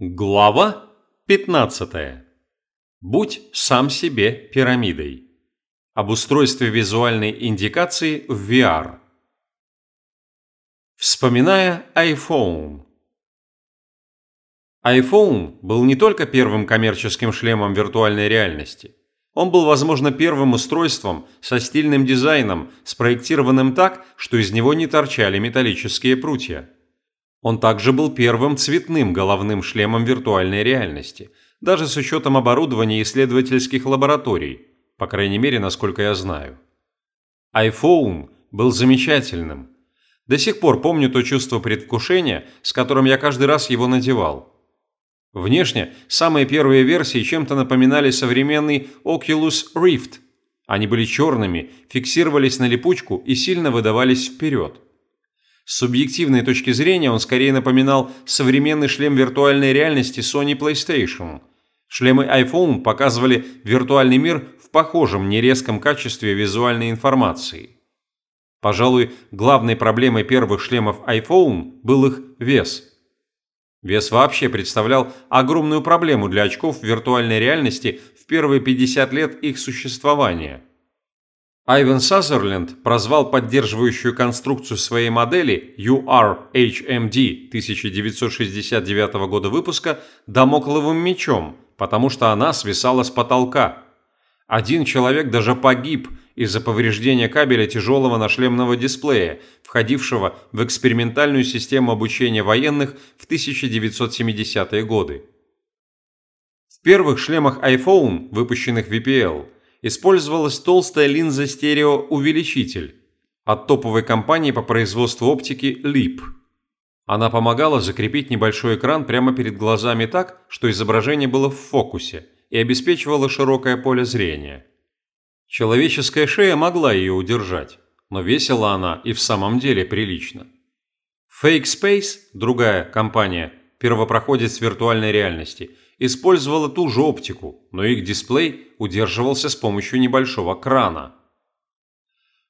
Глава 15. Будь сам себе пирамидой. Об устройстве визуальной индикации в VR. Вспоминая iPhone. iPhone был не только первым коммерческим шлемом виртуальной реальности. Он был, возможно, первым устройством со стильным дизайном, спроектированным так, что из него не торчали металлические прутья. Он также был первым цветным головным шлемом виртуальной реальности, даже с учетом оборудования исследовательских лабораторий, по крайней мере, насколько я знаю. iPhone был замечательным. До сих пор помню то чувство предвкушения, с которым я каждый раз его надевал. Внешне самые первые версии чем-то напоминали современный Oculus Rift. Они были черными, фиксировались на липучку и сильно выдавались вперед. С субъективной точки зрения он скорее напоминал современный шлем виртуальной реальности Sony PlayStation. Шлемы iPhone показывали виртуальный мир в похожем нерезком качестве визуальной информации. Пожалуй, главной проблемой первых шлемов iPhone был их вес. Вес вообще представлял огромную проблему для очков виртуальной реальности в первые 50 лет их существования – Айвен Сазерленд прозвал поддерживающую конструкцию своей модели UR-HMD 1969 года выпуска «домокловым мечом», потому что она свисала с потолка. Один человек даже погиб из-за повреждения кабеля тяжелого нашлемного дисплея, входившего в экспериментальную систему обучения военных в 1970-е годы. В первых шлемах iPhone, выпущенных VPL, использовалась толстая линза стереоувеличитель от топовой компании по производству оптики LEAP. Она помогала закрепить небольшой экран прямо перед глазами так, что изображение было в фокусе и обеспечивало широкое поле зрения. Человеческая шея могла ее удержать, но весила она и в самом деле прилично. Fake Space, другая компания, первопроходец виртуальной реальности – использовала ту же оптику, но их дисплей удерживался с помощью небольшого крана.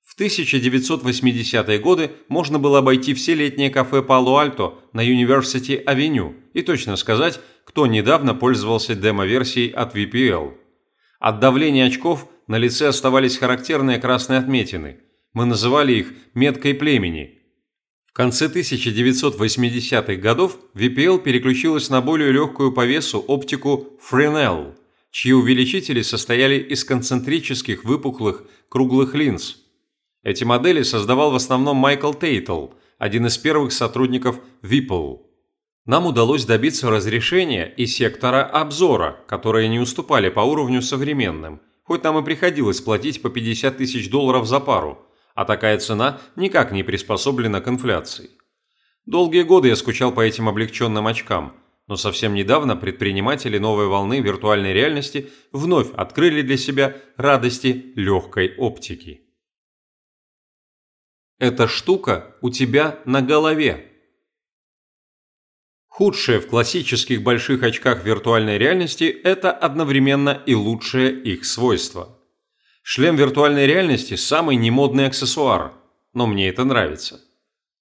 В 1980-е годы можно было обойти все летние кафе Пало-Альто на University-авеню и точно сказать, кто недавно пользовался демо-версией от VPL. От давления очков на лице оставались характерные красные отметины. Мы называли их меткой племени – конце 1980-х годов VPL переключилась на более легкую по весу оптику Fresnel, чьи увеличители состояли из концентрических выпуклых круглых линз. Эти модели создавал в основном Майкл Тейтл, один из первых сотрудников VPL. Нам удалось добиться разрешения и сектора обзора, которые не уступали по уровню современным, хоть нам и приходилось платить по 50 тысяч долларов за пару – а такая цена никак не приспособлена к инфляции. Долгие годы я скучал по этим облегченным очкам, но совсем недавно предприниматели новой волны виртуальной реальности вновь открыли для себя радости легкой оптики. Эта штука у тебя на голове. Худшее в классических больших очках виртуальной реальности – это одновременно и лучшее их свойство – Шлем виртуальной реальности – самый немодный аксессуар, но мне это нравится.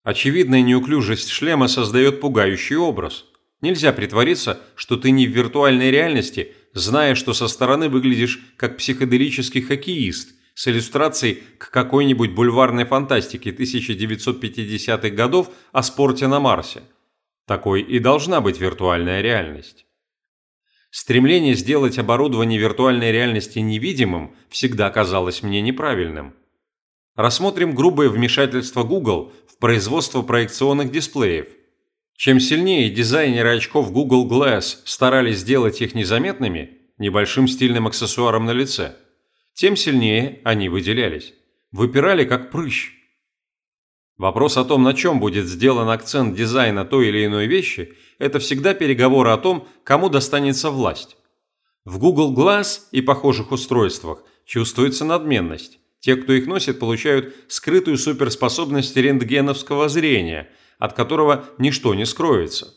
Очевидная неуклюжесть шлема создает пугающий образ. Нельзя притвориться, что ты не в виртуальной реальности, зная, что со стороны выглядишь как психоделический хоккеист с иллюстрацией к какой-нибудь бульварной фантастике 1950-х годов о спорте на Марсе. Такой и должна быть виртуальная реальность. Стремление сделать оборудование виртуальной реальности невидимым всегда казалось мне неправильным. Рассмотрим грубое вмешательство Google в производство проекционных дисплеев. Чем сильнее дизайнеры очков Google Glass старались сделать их незаметными, небольшим стильным аксессуаром на лице, тем сильнее они выделялись. Выпирали как прыщ. Вопрос о том, на чем будет сделан акцент дизайна той или иной вещи, это всегда переговоры о том, кому достанется власть. В Google Glass и похожих устройствах чувствуется надменность. Те, кто их носит, получают скрытую суперспособность рентгеновского зрения, от которого ничто не скроется.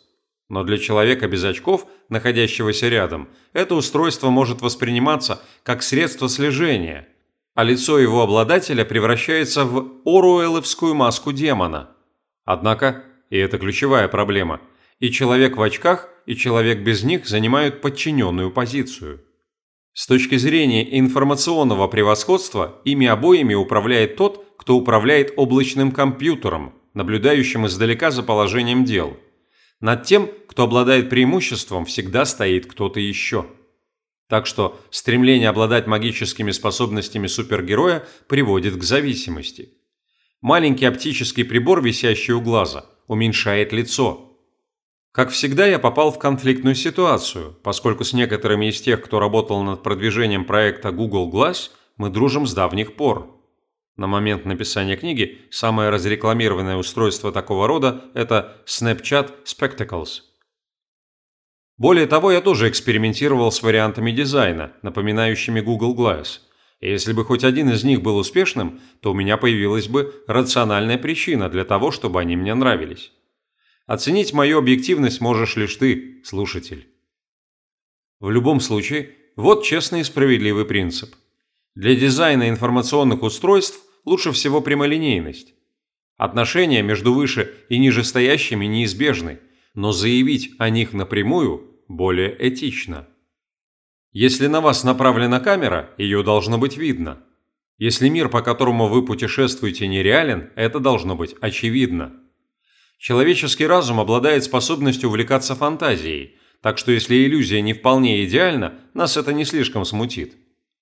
Но для человека без очков, находящегося рядом, это устройство может восприниматься как средство слежения – а лицо его обладателя превращается в оруэлловскую маску демона. Однако, и это ключевая проблема, И человек в очках, и человек без них занимают подчиненную позицию. С точки зрения информационного превосходства, ими обоими управляет тот, кто управляет облачным компьютером, наблюдающим издалека за положением дел. Над тем, кто обладает преимуществом, всегда стоит кто-то еще. Так что стремление обладать магическими способностями супергероя приводит к зависимости. Маленький оптический прибор, висящий у глаза, уменьшает лицо. Как всегда, я попал в конфликтную ситуацию, поскольку с некоторыми из тех, кто работал над продвижением проекта Google Glass, мы дружим с давних пор. На момент написания книги самое разрекламированное устройство такого рода – это Snapchat Spectacles. Более того, я тоже экспериментировал с вариантами дизайна, напоминающими Google Glass. И если бы хоть один из них был успешным, то у меня появилась бы рациональная причина для того, чтобы они мне нравились. Оценить мою объективность можешь лишь ты, слушатель. В любом случае, вот честный и справедливый принцип. Для дизайна информационных устройств лучше всего прямолинейность. Отношения между выше и нижестоящими неизбежны, но заявить о них напрямую более этично. Если на вас направлена камера, ее должно быть видно. Если мир, по которому вы путешествуете, нереален, это должно быть очевидно. Человеческий разум обладает способностью увлекаться фантазией, так что если иллюзия не вполне идеальна, нас это не слишком смутит.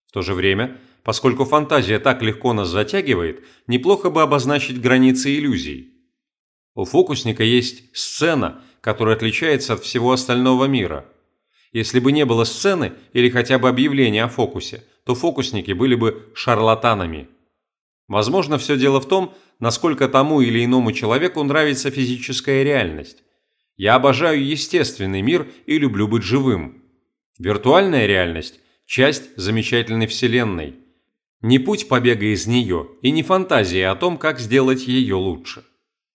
В то же время – Поскольку фантазия так легко нас затягивает, неплохо бы обозначить границы иллюзий. У фокусника есть сцена, которая отличается от всего остального мира. Если бы не было сцены или хотя бы объявления о фокусе, то фокусники были бы шарлатанами. Возможно, все дело в том, насколько тому или иному человеку нравится физическая реальность. Я обожаю естественный мир и люблю быть живым. Виртуальная реальность – часть замечательной вселенной – не путь побега из нее и не фантазия о том, как сделать ее лучше.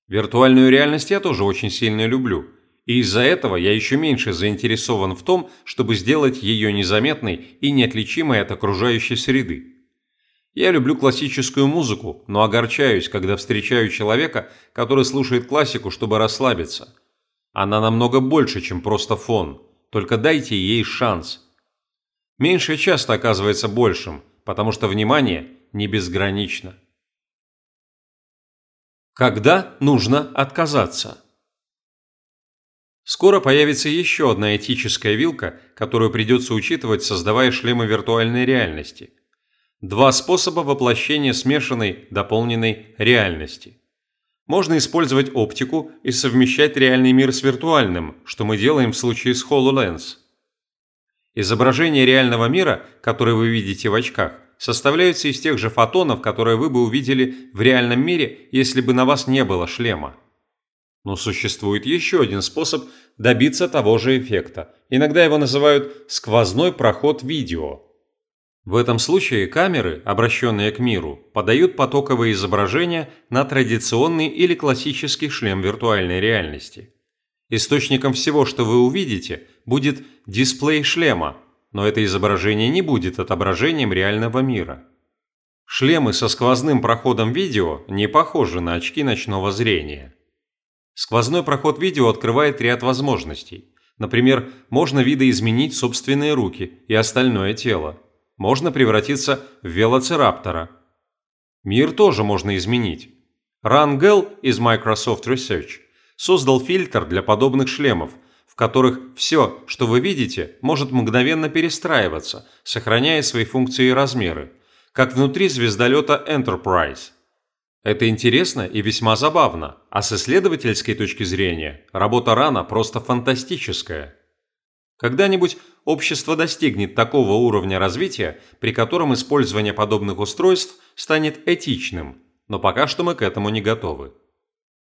Виртуальную реальность я тоже очень сильно люблю, и из-за этого я еще меньше заинтересован в том, чтобы сделать ее незаметной и неотличимой от окружающей среды. Я люблю классическую музыку, но огорчаюсь, когда встречаю человека, который слушает классику, чтобы расслабиться. Она намного больше, чем просто фон, только дайте ей шанс. Меньше часто оказывается большим – потому что внимание не безгранично. Когда нужно отказаться? Скоро появится еще одна этическая вилка, которую придется учитывать, создавая шлемы виртуальной реальности. Два способа воплощения смешанной, дополненной реальности. Можно использовать оптику и совмещать реальный мир с виртуальным, что мы делаем в случае с HoloLens. Изображение реального мира, которое вы видите в очках, составляются из тех же фотонов, которые вы бы увидели в реальном мире, если бы на вас не было шлема. Но существует еще один способ добиться того же эффекта. Иногда его называют «сквозной проход видео». В этом случае камеры, обращенные к миру, подают потоковые изображения на традиционный или классический шлем виртуальной реальности. Источником всего, что вы увидите, будет дисплей шлема, но это изображение не будет отображением реального мира. Шлемы со сквозным проходом видео не похожи на очки ночного зрения. Сквозной проход видео открывает ряд возможностей. Например, можно видоизменить собственные руки и остальное тело. Можно превратиться в велоцираптора. Мир тоже можно изменить. Рангел из Microsoft Research создал фильтр для подобных шлемов, в которых все, что вы видите, может мгновенно перестраиваться, сохраняя свои функции и размеры, как внутри звездолета Enterprise. Это интересно и весьма забавно, а с исследовательской точки зрения работа Рана просто фантастическая. Когда-нибудь общество достигнет такого уровня развития, при котором использование подобных устройств станет этичным, но пока что мы к этому не готовы.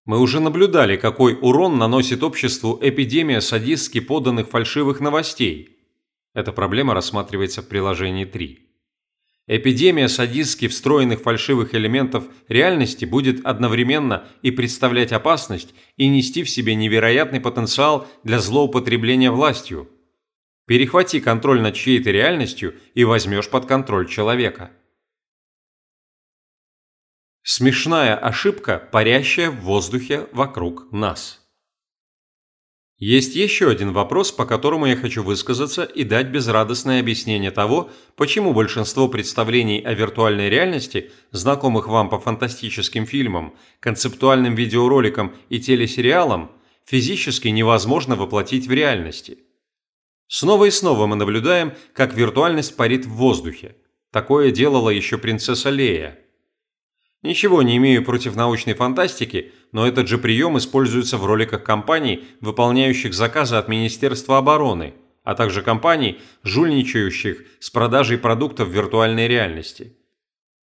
Мы уже наблюдали, какой урон наносит обществу эпидемия садистски поданных фальшивых новостей. Эта проблема рассматривается в приложении 3. Эпидемия садистски встроенных фальшивых элементов реальности будет одновременно и представлять опасность, и нести в себе невероятный потенциал для злоупотребления властью. Перехвати контроль над чьей-то реальностью и возьмешь под контроль человека. Смешная ошибка, парящая в воздухе вокруг нас. Есть еще один вопрос, по которому я хочу высказаться и дать безрадостное объяснение того, почему большинство представлений о виртуальной реальности, знакомых вам по фантастическим фильмам, концептуальным видеороликам и телесериалам, физически невозможно воплотить в реальности. Снова и снова мы наблюдаем, как виртуальность парит в воздухе. Такое делала еще принцесса Лея. Ничего не имею против научной фантастики, но этот же прием используется в роликах компаний, выполняющих заказы от Министерства обороны, а также компаний, жульничающих с продажей продуктов виртуальной реальности.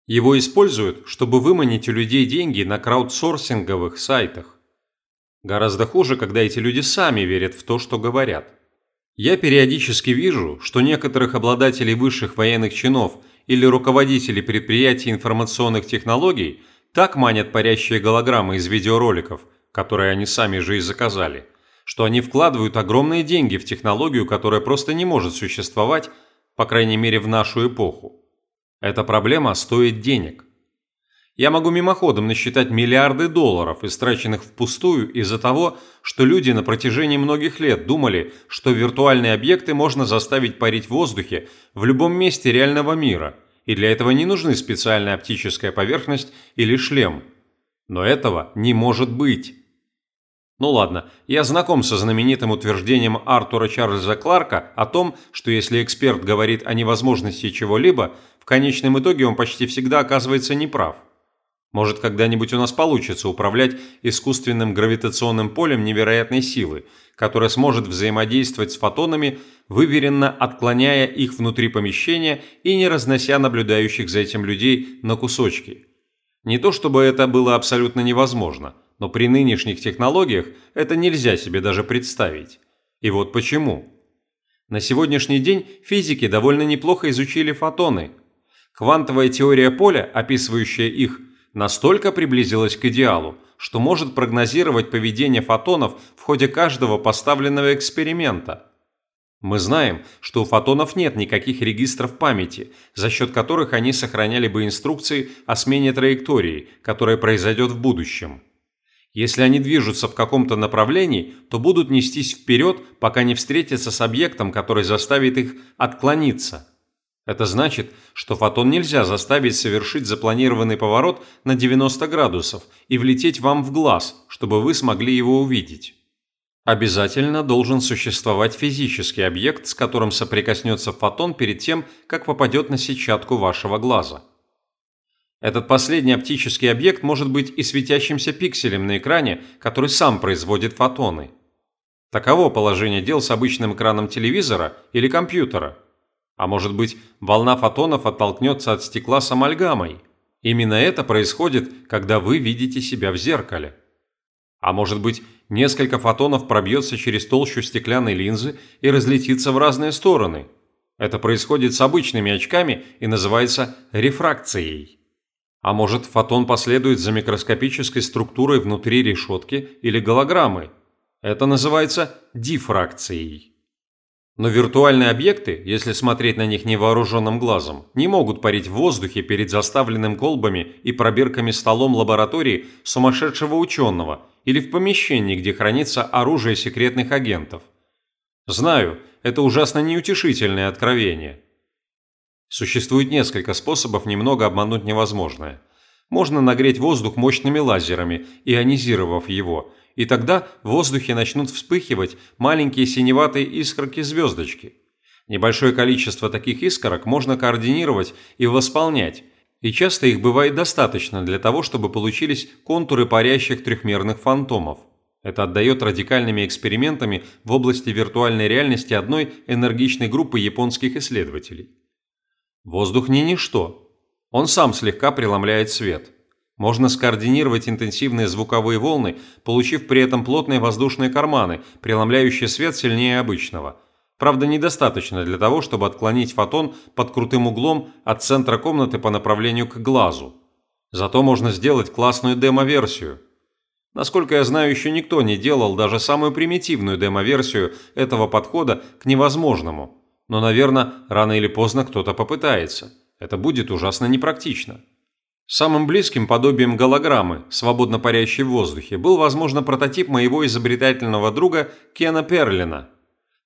Его используют, чтобы выманить у людей деньги на краудсорсинговых сайтах. Гораздо хуже, когда эти люди сами верят в то, что говорят. Я периодически вижу, что некоторых обладателей высших военных чинов или руководителей предприятий информационных технологий – так манят парящие голограммы из видеороликов, которые они сами же и заказали, что они вкладывают огромные деньги в технологию, которая просто не может существовать, по крайней мере в нашу эпоху. Эта проблема стоит денег. Я могу мимоходом насчитать миллиарды долларов, истраченных впустую из-за того, что люди на протяжении многих лет думали, что виртуальные объекты можно заставить парить в воздухе в любом месте реального мира – и для этого не нужны специальная оптическая поверхность или шлем. Но этого не может быть. Ну ладно, я знаком со знаменитым утверждением Артура Чарльза Кларка о том, что если эксперт говорит о невозможности чего-либо, в конечном итоге он почти всегда оказывается неправ. Может, когда-нибудь у нас получится управлять искусственным гравитационным полем невероятной силы, которое сможет взаимодействовать с фотонами, выверенно отклоняя их внутри помещения и не разнося наблюдающих за этим людей на кусочки. Не то чтобы это было абсолютно невозможно, но при нынешних технологиях это нельзя себе даже представить. И вот почему. На сегодняшний день физики довольно неплохо изучили фотоны. Квантовая теория поля, описывающая их – настолько приблизилась к идеалу, что может прогнозировать поведение фотонов в ходе каждого поставленного эксперимента. Мы знаем, что у фотонов нет никаких регистров памяти, за счет которых они сохраняли бы инструкции о смене траектории, которая произойдет в будущем. Если они движутся в каком-то направлении, то будут нестись вперед, пока не встретятся с объектом, который заставит их отклониться – это значит, что фотон нельзя заставить совершить запланированный поворот на 90 градусов и влететь вам в глаз, чтобы вы смогли его увидеть. Обязательно должен существовать физический объект, с которым соприкоснется фотон перед тем, как попадет на сетчатку вашего глаза. Этот последний оптический объект может быть и светящимся пикселем на экране, который сам производит фотоны. Таково положение дел с обычным экраном телевизора или компьютера – а может быть, волна фотонов оттолкнется от стекла с амальгамой? Именно это происходит, когда вы видите себя в зеркале. А может быть, несколько фотонов пробьется через толщу стеклянной линзы и разлетится в разные стороны? Это происходит с обычными очками и называется рефракцией. А может, фотон последует за микроскопической структурой внутри решетки или голограммы? Это называется дифракцией. Но виртуальные объекты, если смотреть на них невооруженным глазом, не могут парить в воздухе перед заставленным колбами и пробирками столом лаборатории сумасшедшего ученого или в помещении, где хранится оружие секретных агентов. Знаю, это ужасно неутешительное откровение. Существует несколько способов немного обмануть невозможное. Можно нагреть воздух мощными лазерами, ионизировав его – и тогда в воздухе начнут вспыхивать маленькие синеватые искорки-звездочки. Небольшое количество таких искорок можно координировать и восполнять, и часто их бывает достаточно для того, чтобы получились контуры парящих трехмерных фантомов. Это отдает радикальными экспериментами в области виртуальной реальности одной энергичной группы японских исследователей. Воздух не ничто. Он сам слегка преломляет свет. Можно скоординировать интенсивные звуковые волны, получив при этом плотные воздушные карманы, преломляющие свет сильнее обычного. Правда, недостаточно для того, чтобы отклонить фотон под крутым углом от центра комнаты по направлению к глазу. Зато можно сделать классную демо-версию. Насколько я знаю, еще никто не делал даже самую примитивную демо-версию этого подхода к невозможному. Но, наверное, рано или поздно кто-то попытается. Это будет ужасно непрактично. Самым близким подобием голограммы, свободно парящей в воздухе, был, возможно, прототип моего изобретательного друга Кена Перлина.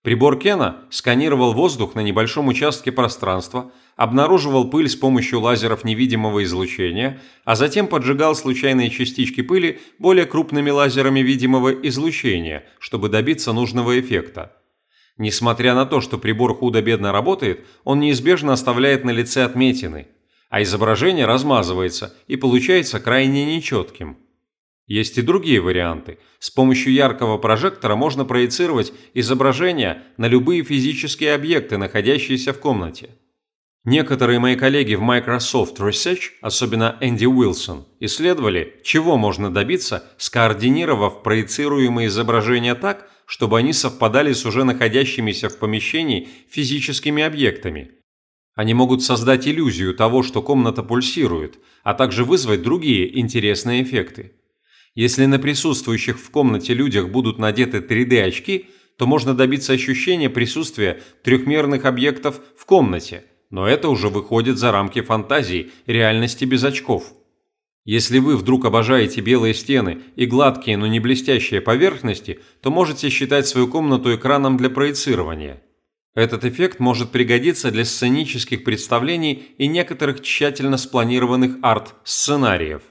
Прибор Кена сканировал воздух на небольшом участке пространства, обнаруживал пыль с помощью лазеров невидимого излучения, а затем поджигал случайные частички пыли более крупными лазерами видимого излучения, чтобы добиться нужного эффекта. Несмотря на то, что прибор худо-бедно работает, он неизбежно оставляет на лице отметины – а изображение размазывается и получается крайне нечетким. Есть и другие варианты. С помощью яркого прожектора можно проецировать изображение на любые физические объекты, находящиеся в комнате. Некоторые мои коллеги в Microsoft Research, особенно Энди Уилсон, исследовали, чего можно добиться, скоординировав проецируемые изображения так, чтобы они совпадали с уже находящимися в помещении физическими объектами – они могут создать иллюзию того, что комната пульсирует, а также вызвать другие интересные эффекты. Если на присутствующих в комнате людях будут надеты 3D-очки, то можно добиться ощущения присутствия трехмерных объектов в комнате, но это уже выходит за рамки фантазии, реальности без очков. Если вы вдруг обожаете белые стены и гладкие, но не блестящие поверхности, то можете считать свою комнату экраном для проецирования – этот эффект может пригодиться для сценических представлений и некоторых тщательно спланированных арт-сценариев.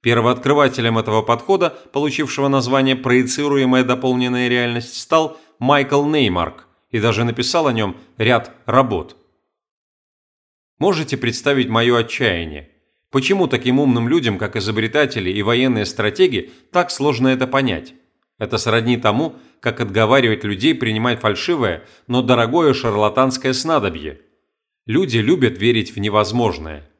Первооткрывателем этого подхода, получившего название «проецируемая дополненная реальность», стал Майкл Неймарк и даже написал о нем ряд работ. Можете представить мое отчаяние? Почему таким умным людям, как изобретатели и военные стратеги, так сложно это понять? Это сродни тому, как отговаривать людей принимать фальшивое, но дорогое шарлатанское снадобье. Люди любят верить в невозможное.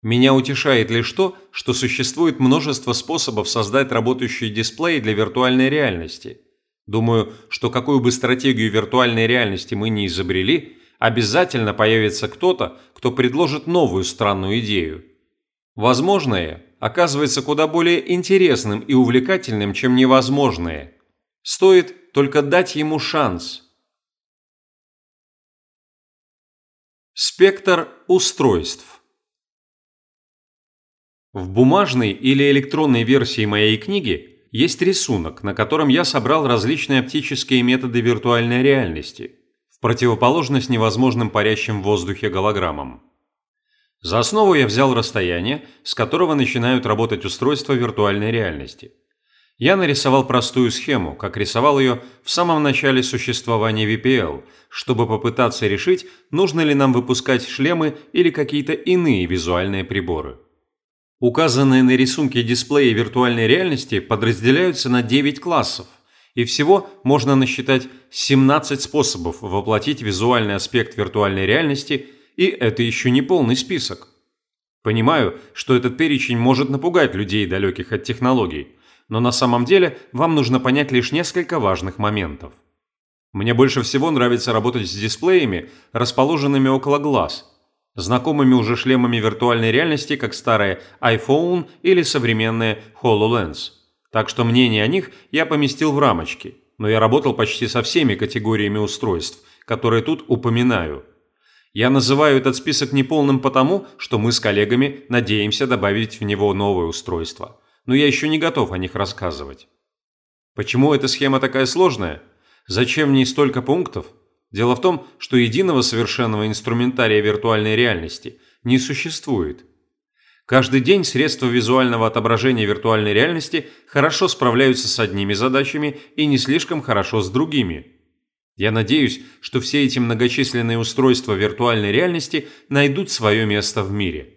Меня утешает лишь то, что существует множество способов создать работающие дисплеи для виртуальной реальности. Думаю, что какую бы стратегию виртуальной реальности мы ни изобрели, обязательно появится кто-то, кто предложит новую странную идею. Возможное оказывается куда более интересным и увлекательным, чем невозможное. Стоит только дать ему шанс. Спектр устройств В бумажной или электронной версии моей книги есть рисунок, на котором я собрал различные оптические методы виртуальной реальности, в противоположность невозможным парящим в воздухе голограммам. За основу я взял расстояние, с которого начинают работать устройства виртуальной реальности – я нарисовал простую схему, как рисовал ее в самом начале существования VPL, чтобы попытаться решить, нужно ли нам выпускать шлемы или какие-то иные визуальные приборы. Указанные на рисунке дисплеи виртуальной реальности подразделяются на 9 классов, и всего можно насчитать 17 способов воплотить визуальный аспект виртуальной реальности, и это еще не полный список. Понимаю, что этот перечень может напугать людей, далеких от технологий – но на самом деле вам нужно понять лишь несколько важных моментов. Мне больше всего нравится работать с дисплеями, расположенными около глаз, знакомыми уже шлемами виртуальной реальности, как старые iPhone или современные HoloLens. Так что мнение о них я поместил в рамочки, но я работал почти со всеми категориями устройств, которые тут упоминаю. Я называю этот список неполным потому, что мы с коллегами надеемся добавить в него новые устройства но я еще не готов о них рассказывать. Почему эта схема такая сложная? Зачем в ней столько пунктов? Дело в том, что единого совершенного инструментария виртуальной реальности не существует. Каждый день средства визуального отображения виртуальной реальности хорошо справляются с одними задачами и не слишком хорошо с другими. Я надеюсь, что все эти многочисленные устройства виртуальной реальности найдут свое место в мире.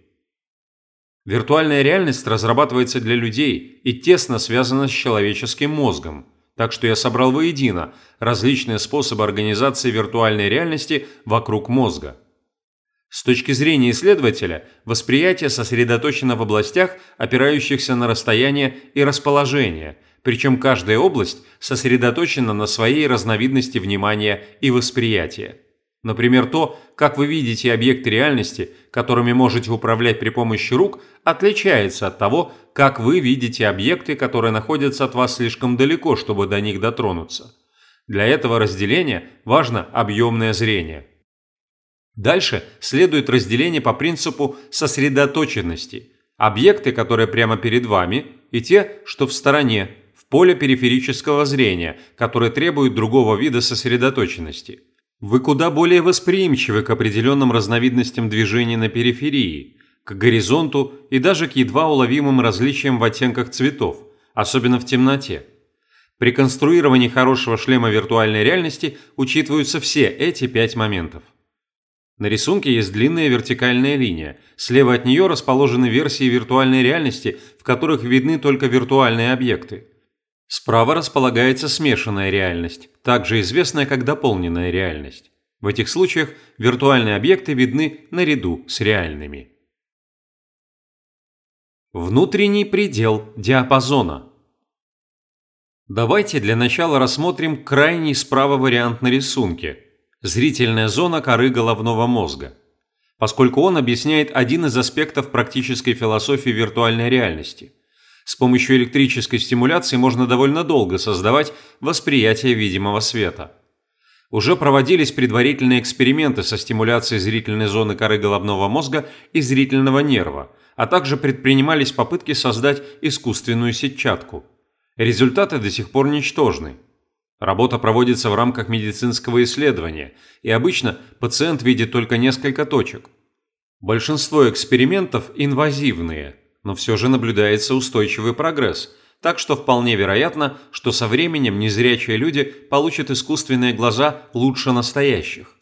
Виртуальная реальность разрабатывается для людей и тесно связана с человеческим мозгом, так что я собрал воедино различные способы организации виртуальной реальности вокруг мозга. С точки зрения исследователя, восприятие сосредоточено в областях, опирающихся на расстояние и расположение, причем каждая область сосредоточена на своей разновидности внимания и восприятия. Например, то, как вы видите объекты реальности, которыми можете управлять при помощи рук, отличается от того, как вы видите объекты, которые находятся от вас слишком далеко, чтобы до них дотронуться. Для этого разделения важно объемное зрение. Дальше следует разделение по принципу сосредоточенности. Объекты, которые прямо перед вами, и те, что в стороне, поле периферического зрения, которые требуют другого вида сосредоточенности. Вы куда более восприимчивы к определенным разновидностям движения на периферии, к горизонту и даже к едва уловимым различиям в оттенках цветов, особенно в темноте. При конструировании хорошего шлема виртуальной реальности учитываются все эти пять моментов. На рисунке есть длинная вертикальная линия. Слева от нее расположены версии виртуальной реальности, в которых видны только виртуальные объекты. Справа располагается смешанная реальность, также известная как дополненная реальность. В этих случаях виртуальные объекты видны наряду с реальными. Внутренний предел диапазона. Давайте для начала рассмотрим крайний справа вариант на рисунке – зрительная зона коры головного мозга, поскольку он объясняет один из аспектов практической философии виртуальной реальности. С помощью электрической стимуляции можно довольно долго создавать восприятие видимого света. Уже проводились предварительные эксперименты со стимуляцией зрительной зоны коры головного мозга и зрительного нерва, а также предпринимались попытки создать искусственную сетчатку. Результаты до сих пор ничтожны. Работа проводится в рамках медицинского исследования, и обычно пациент видит только несколько точек. Большинство экспериментов инвазивные, но все же наблюдается устойчивый прогресс, так что вполне вероятно, что со временем незрячие люди получат искусственные глаза лучше настоящих.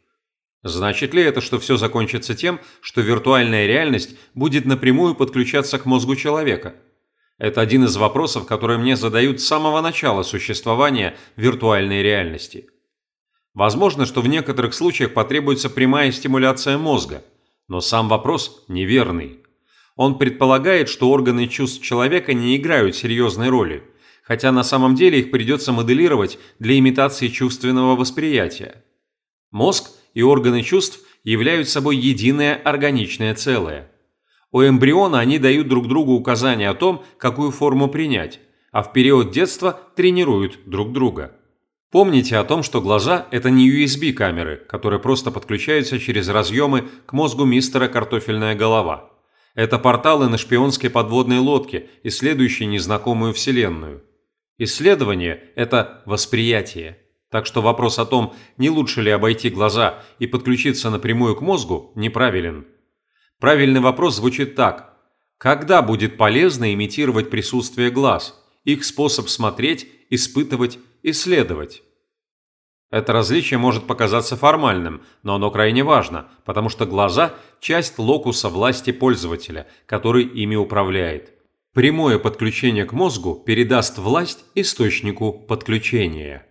Значит ли это, что все закончится тем, что виртуальная реальность будет напрямую подключаться к мозгу человека – это один из вопросов, которые мне задают с самого начала существования виртуальной реальности. Возможно, что в некоторых случаях потребуется прямая стимуляция мозга, но сам вопрос неверный. Он предполагает, что органы чувств человека не играют серьезной роли, хотя на самом деле их придется моделировать для имитации чувственного восприятия. Мозг и органы чувств являются собой единое органичное целое. У эмбриона они дают друг другу указания о том, какую форму принять, а в период детства тренируют друг друга. Помните о том, что глаза – это не USB-камеры, которые просто подключаются через разъемы к мозгу мистера «Картофельная голова». Это порталы на шпионской подводной лодке, исследующие незнакомую вселенную. Исследование – это восприятие. Так что вопрос о том, не лучше ли обойти глаза и подключиться напрямую к мозгу, неправилен. Правильный вопрос звучит так. Когда будет полезно имитировать присутствие глаз, их способ смотреть, испытывать, исследовать? Это различие может показаться формальным, но оно крайне важно, потому что глаза – часть локуса власти пользователя, который ими управляет. Прямое подключение к мозгу передаст власть источнику подключения.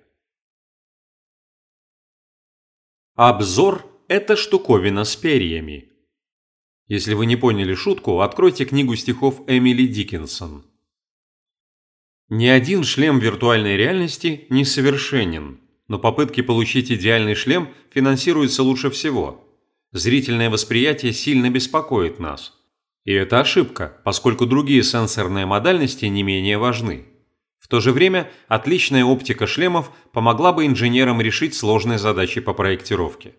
Обзор – это штуковина с перьями. Если вы не поняли шутку, откройте книгу стихов Эмили Диккенсон. Ни один шлем виртуальной реальности не совершенен, но попытки получить идеальный шлем финансируются лучше всего. Зрительное восприятие сильно беспокоит нас. И это ошибка, поскольку другие сенсорные модальности не менее важны. В то же время отличная оптика шлемов помогла бы инженерам решить сложные задачи по проектировке.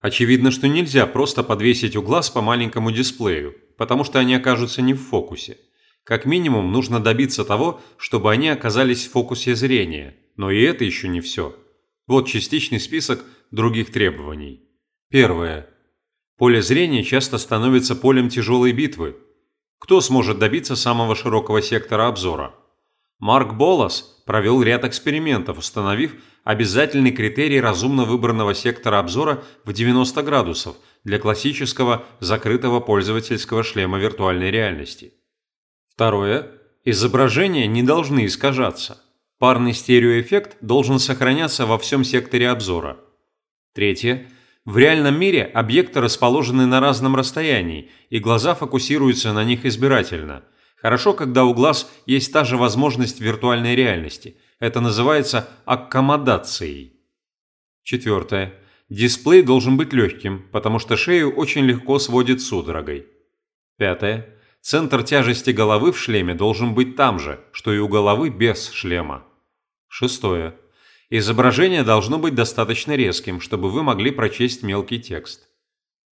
Очевидно, что нельзя просто подвесить у глаз по маленькому дисплею, потому что они окажутся не в фокусе. Как минимум, нужно добиться того, чтобы они оказались в фокусе зрения, но и это еще не все. Вот частичный список других требований. Первое. Поле зрения часто становится полем тяжелой битвы. Кто сможет добиться самого широкого сектора обзора? Марк Болас провел ряд экспериментов, установив, обязательный критерий разумно выбранного сектора обзора в 90 градусов для классического закрытого пользовательского шлема виртуальной реальности. Второе. Изображения не должны искажаться. Парный стереоэффект должен сохраняться во всем секторе обзора. Третье. В реальном мире объекты расположены на разном расстоянии, и глаза фокусируются на них избирательно. Хорошо, когда у глаз есть та же возможность виртуальной реальности – это называется аккомодацией. Четвертое. Дисплей должен быть легким, потому что шею очень легко сводит судорогой. Пятое. Центр тяжести головы в шлеме должен быть там же, что и у головы без шлема. Шестое. Изображение должно быть достаточно резким, чтобы вы могли прочесть мелкий текст.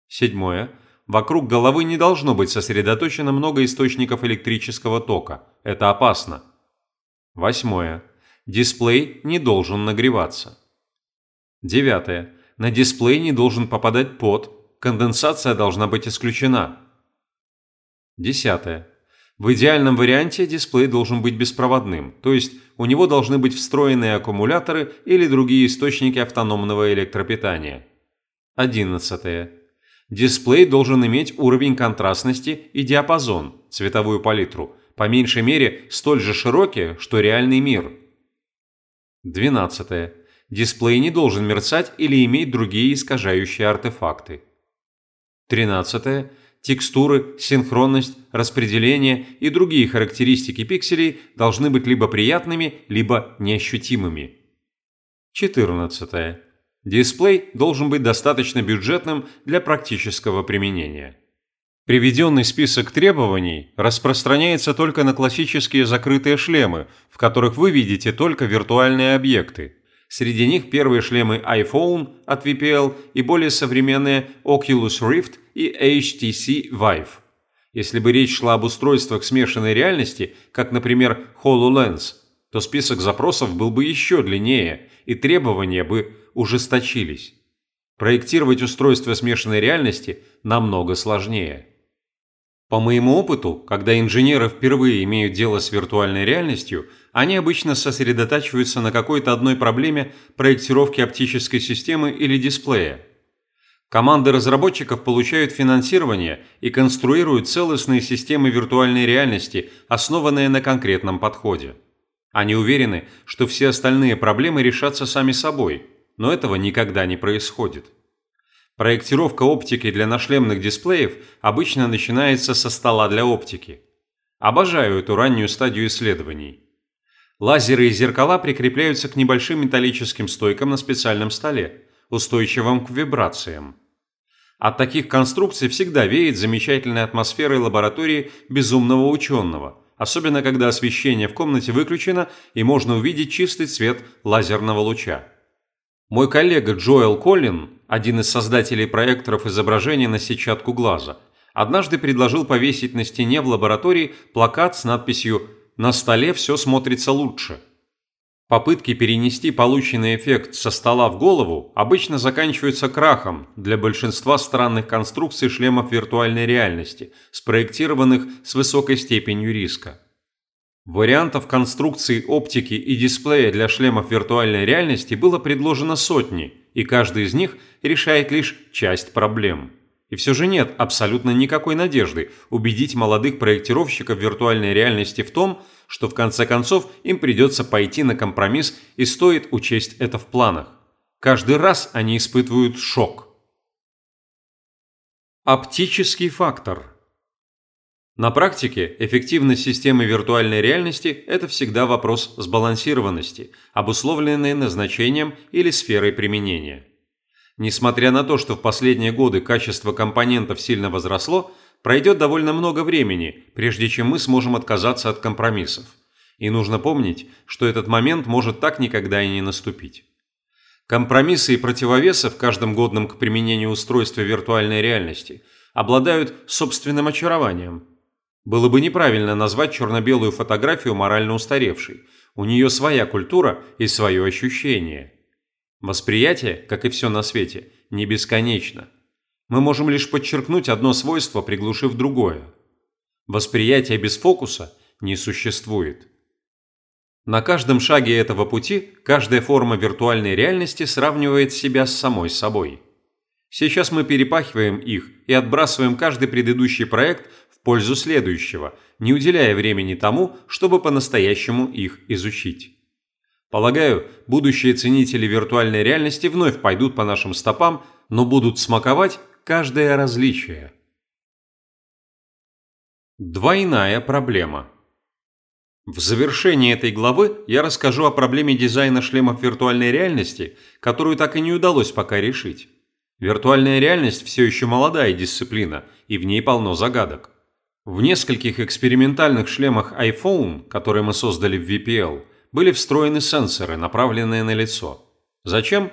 Седьмое. вокруг головы не должно быть сосредоточено много источников электрического тока. Это опасно. Восьмое. Дисплей не должен нагреваться. Девятое. На дисплей не должен попадать пот, конденсация должна быть исключена. Десятое. В идеальном варианте дисплей должен быть беспроводным, то есть у него должны быть встроенные аккумуляторы или другие источники автономного электропитания. Одиннадцатое. Дисплей должен иметь уровень контрастности и диапазон, цветовую палитру, по меньшей мере столь же широкие, что реальный мир. Двенадцатое. Дисплей не должен мерцать или иметь другие искажающие артефакты. Тринадцатое текстуры, синхронность, распределение и другие характеристики пикселей должны быть либо приятными, либо неощутимыми. 14. Дисплей должен быть достаточно бюджетным для практического применения. Приведенный список требований распространяется только на классические закрытые шлемы, в которых вы видите только виртуальные объекты. Среди них первые шлемы iPhone от VPL и более современные Oculus Rift и HTC Vive. Если бы речь шла об устройствах смешанной реальности, как, например, HoloLens, то список запросов был бы еще длиннее, и требования бы ужесточились. Проектировать устройство смешанной реальности намного сложнее. По моему опыту, когда инженеры впервые имеют дело с виртуальной реальностью, они обычно сосредотачиваются на какой-то одной проблеме проектировки оптической системы или дисплея. Команды разработчиков получают финансирование и конструируют целостные системы виртуальной реальности, основанные на конкретном подходе. Они уверены, что все остальные проблемы решатся сами собой, но этого никогда не происходит. Проектировка оптики для нашлемных дисплеев обычно начинается со стола для оптики. Обожаю эту раннюю стадию исследований. Лазеры и зеркала прикрепляются к небольшим металлическим стойкам на специальном столе, устойчивым к вибрациям. От таких конструкций всегда веет замечательной атмосферой лаборатории безумного ученого, особенно когда освещение в комнате выключено и можно увидеть чистый цвет лазерного луча. Мой коллега Джоэл Коллин, один из создателей проекторов изображения на сетчатку глаза, однажды предложил повесить на стене в лаборатории плакат с надписью «На столе все смотрится лучше». Попытки перенести полученный эффект со стола в голову обычно заканчиваются крахом для большинства странных конструкций шлемов виртуальной реальности, спроектированных с высокой степенью риска. Вариантов конструкции оптики и дисплея для шлемов виртуальной реальности было предложено сотни, и каждый из них решает лишь часть проблем. И все же нет абсолютно никакой надежды убедить молодых проектировщиков виртуальной реальности в том, что в конце концов им придется пойти на компромисс и стоит учесть это в планах. Каждый раз они испытывают шок. Оптический фактор На практике эффективность системы виртуальной реальности – это всегда вопрос сбалансированности, обусловленный назначением или сферой применения. Несмотря на то, что в последние годы качество компонентов сильно возросло, пройдет довольно много времени, прежде чем мы сможем отказаться от компромиссов. И нужно помнить, что этот момент может так никогда и не наступить. Компромиссы и противовесы в каждом годном к применению устройства виртуальной реальности обладают собственным очарованием. Было бы неправильно назвать черно-белую фотографию морально устаревшей. У нее своя культура и свое ощущение – Восприятие, как и все на свете, не бесконечно. Мы можем лишь подчеркнуть одно свойство, приглушив другое. Восприятие без фокуса не существует. На каждом шаге этого пути каждая форма виртуальной реальности сравнивает себя с самой собой. Сейчас мы перепахиваем их и отбрасываем каждый предыдущий проект в пользу следующего, не уделяя времени тому, чтобы по-настоящему их изучить. Полагаю, будущие ценители виртуальной реальности вновь пойдут по нашим стопам, но будут смаковать каждое различие. Двойная проблема. В завершении этой главы я расскажу о проблеме дизайна шлемов виртуальной реальности, которую так и не удалось пока решить. Виртуальная реальность все еще молодая дисциплина, и в ней полно загадок. В нескольких экспериментальных шлемах iPhone, которые мы создали в VPL, были встроены сенсоры, направленные на лицо. Зачем?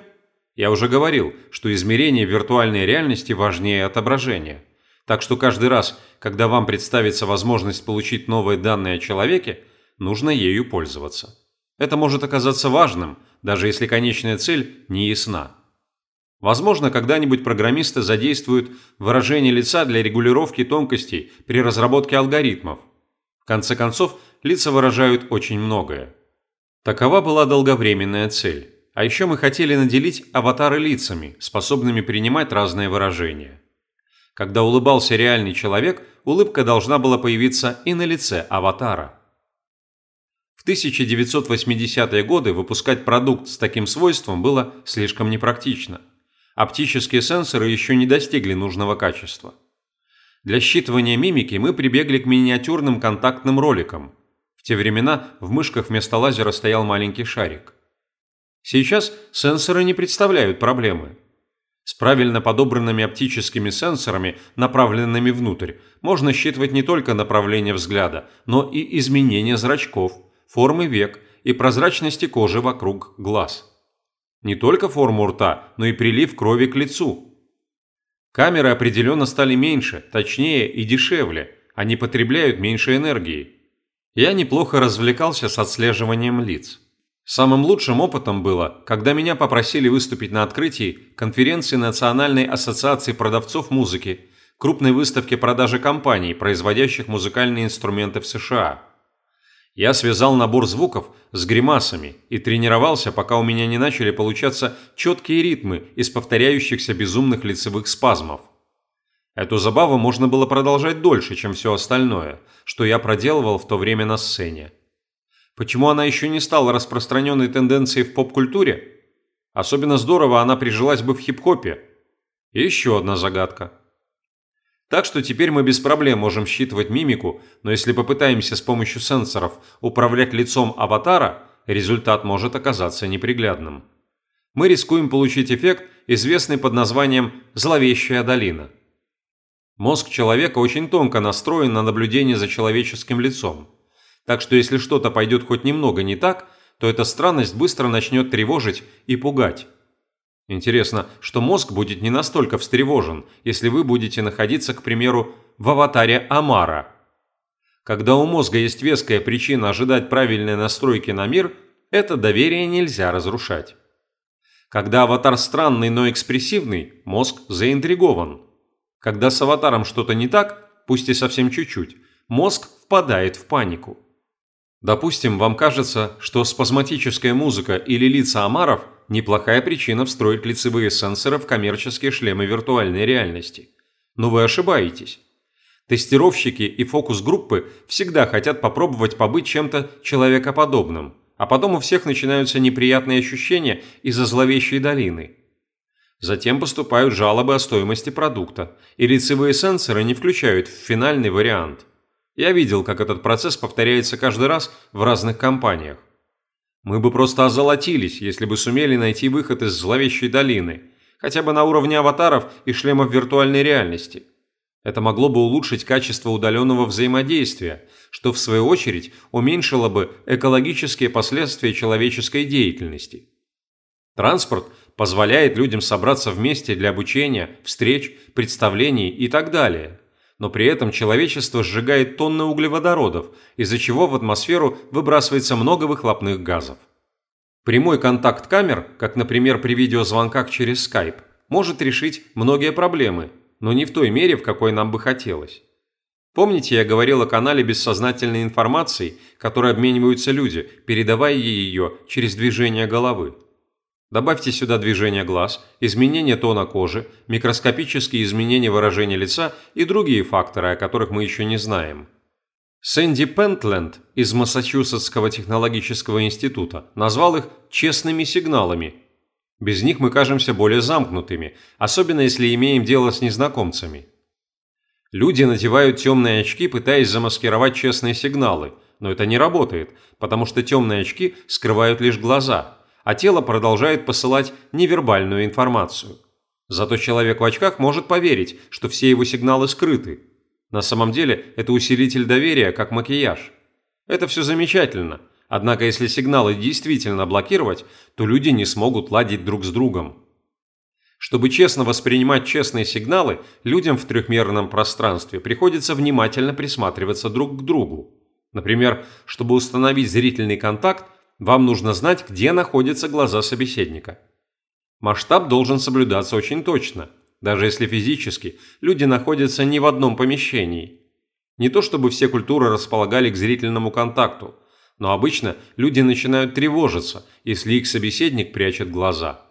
Я уже говорил, что измерение виртуальной реальности важнее отображения. Так что каждый раз, когда вам представится возможность получить новые данные о человеке, нужно ею пользоваться. Это может оказаться важным, даже если конечная цель не ясна. Возможно, когда-нибудь программисты задействуют выражение лица для регулировки тонкостей при разработке алгоритмов. В конце концов, лица выражают очень многое. Такова была долговременная цель. А еще мы хотели наделить аватары лицами, способными принимать разные выражения. Когда улыбался реальный человек, улыбка должна была появиться и на лице аватара. В 1980-е годы выпускать продукт с таким свойством было слишком непрактично. Оптические сенсоры еще не достигли нужного качества. Для считывания мимики мы прибегли к миниатюрным контактным роликам. Те времена в мышках вместо лазера стоял маленький шарик. Сейчас сенсоры не представляют проблемы. С правильно подобранными оптическими сенсорами, направленными внутрь, можно считывать не только направление взгляда, но и изменения зрачков, формы век и прозрачности кожи вокруг глаз. Не только форму рта, но и прилив крови к лицу. Камеры определенно стали меньше, точнее и дешевле, они потребляют меньше энергии. Я неплохо развлекался с отслеживанием лиц. Самым лучшим опытом было, когда меня попросили выступить на открытии конференции Национальной ассоциации продавцов музыки, крупной выставки продажи компаний, производящих музыкальные инструменты в США. Я связал набор звуков с гримасами и тренировался, пока у меня не начали получаться четкие ритмы из повторяющихся безумных лицевых спазмов. Эту забаву можно было продолжать дольше, чем все остальное, что я проделывал в то время на сцене. Почему она еще не стала распространенной тенденцией в поп-культуре? Особенно здорово она прижилась бы в хип-хопе. И еще одна загадка. Так что теперь мы без проблем можем считывать мимику, но если попытаемся с помощью сенсоров управлять лицом аватара, результат может оказаться неприглядным. Мы рискуем получить эффект, известный под названием «зловещая долина». Мозг человека очень тонко настроен на наблюдение за человеческим лицом. Так что если что-то пойдет хоть немного не так, то эта странность быстро начнет тревожить и пугать. Интересно, что мозг будет не настолько встревожен, если вы будете находиться, к примеру, в аватаре Амара. Когда у мозга есть веская причина ожидать правильной настройки на мир, это доверие нельзя разрушать. Когда аватар странный, но экспрессивный, мозг заинтригован. Когда с аватаром что-то не так, пусть и совсем чуть-чуть, мозг впадает в панику. Допустим, вам кажется, что спазматическая музыка или лица омаров – неплохая причина встроить лицевые сенсоры в коммерческие шлемы виртуальной реальности. Но вы ошибаетесь. Тестировщики и фокус-группы всегда хотят попробовать побыть чем-то человекоподобным, а потом у всех начинаются неприятные ощущения из-за зловещей долины. Затем поступают жалобы о стоимости продукта, и лицевые сенсоры не включают в финальный вариант. Я видел, как этот процесс повторяется каждый раз в разных компаниях. Мы бы просто озолотились, если бы сумели найти выход из зловещей долины, хотя бы на уровне аватаров и шлемов виртуальной реальности. Это могло бы улучшить качество удаленного взаимодействия, что в свою очередь уменьшило бы экологические последствия человеческой деятельности. Транспорт позволяет людям собраться вместе для обучения, встреч, представлений и так далее. Но при этом человечество сжигает тонны углеводородов, из-за чего в атмосферу выбрасывается много выхлопных газов. Прямой контакт камер, как, например, при видеозвонках через Skype, может решить многие проблемы, но не в той мере, в какой нам бы хотелось. Помните, я говорил о канале бессознательной информации, которой обмениваются люди, передавая ее через движение головы? Добавьте сюда движение глаз, изменение тона кожи, микроскопические изменения выражения лица и другие факторы, о которых мы еще не знаем. Сэнди Пентленд из Массачусетского технологического института назвал их «честными сигналами». Без них мы кажемся более замкнутыми, особенно если имеем дело с незнакомцами. Люди надевают темные очки, пытаясь замаскировать честные сигналы, но это не работает, потому что темные очки скрывают лишь глаза, а тело продолжает посылать невербальную информацию. Зато человек в очках может поверить, что все его сигналы скрыты, на самом деле это усилитель доверия, как макияж. Это все замечательно, однако если сигналы действительно блокировать, то люди не смогут ладить друг с другом. Чтобы честно воспринимать честные сигналы, людям в трехмерном пространстве приходится внимательно присматриваться друг к другу. Например, чтобы установить зрительный контакт, вам нужно знать, где находятся глаза собеседника. Масштаб должен соблюдаться очень точно, даже если физически люди находятся не в одном помещении. Не то чтобы все культуры располагали к зрительному контакту, но обычно люди начинают тревожиться, если их собеседник прячет глаза.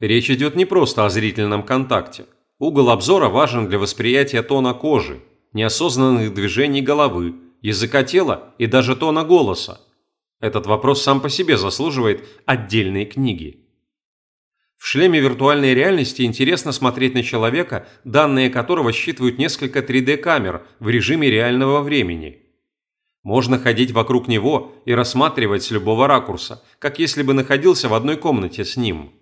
Речь идет не просто о зрительном контакте. Угол обзора важен для восприятия тона кожи, неосознанных движений головы, языка тела и даже тона голоса. Этот вопрос сам по себе заслуживает отдельной книги. В шлеме виртуальной реальности интересно смотреть на человека, данные которого считывают несколько 3D-камер в режиме реального времени. Можно ходить вокруг него и рассматривать с любого ракурса, как если бы находился в одной комнате с ним.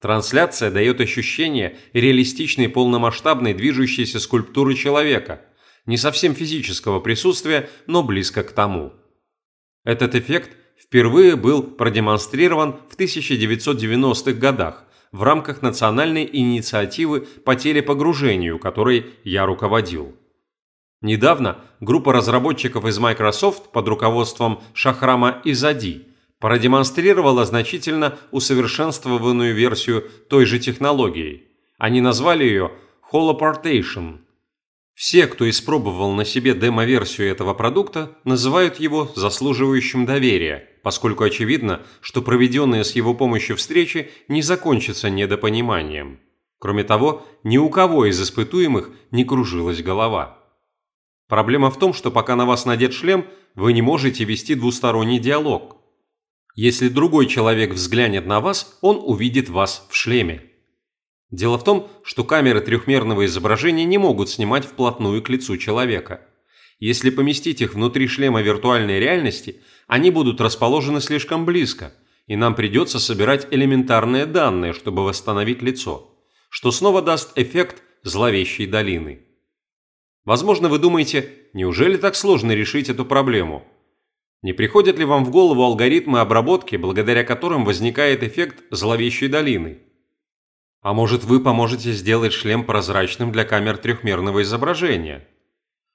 Трансляция дает ощущение реалистичной полномасштабной движущейся скульптуры человека, не совсем физического присутствия, но близко к тому. Этот эффект впервые был продемонстрирован в 1990-х годах в рамках национальной инициативы по телепогружению, которой я руководил. Недавно группа разработчиков из Microsoft под руководством Шахрама Изади продемонстрировала значительно усовершенствованную версию той же технологии. Они назвали ее Holoportation – все, кто испробовал на себе демо-версию этого продукта, называют его заслуживающим доверия, поскольку очевидно, что проведенные с его помощью встречи не закончатся недопониманием. Кроме того, ни у кого из испытуемых не кружилась голова. Проблема в том, что пока на вас надет шлем, вы не можете вести двусторонний диалог. Если другой человек взглянет на вас, он увидит вас в шлеме. Дело в том, что камеры трехмерного изображения не могут снимать вплотную к лицу человека. Если поместить их внутри шлема виртуальной реальности, они будут расположены слишком близко, и нам придется собирать элементарные данные, чтобы восстановить лицо, что снова даст эффект зловещей долины. Возможно, вы думаете, неужели так сложно решить эту проблему? Не приходят ли вам в голову алгоритмы обработки, благодаря которым возникает эффект зловещей долины? А может вы поможете сделать шлем прозрачным для камер трехмерного изображения?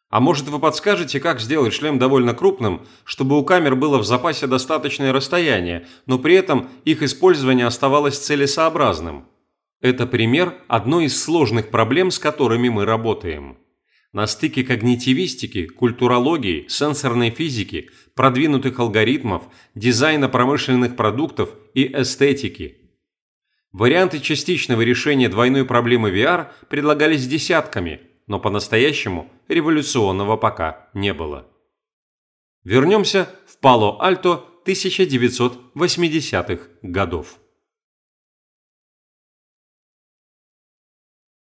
А может вы подскажете, как сделать шлем довольно крупным, чтобы у камер было в запасе достаточное расстояние, но при этом их использование оставалось целесообразным? Это пример одной из сложных проблем, с которыми мы работаем. На стыке когнитивистики, культурологии, сенсорной физики, продвинутых алгоритмов, дизайна промышленных продуктов и эстетики – Варианты частичного решения двойной проблемы VR предлагались десятками, но по-настоящему революционного пока не было. Вернемся в Пало-Альто 1980-х годов.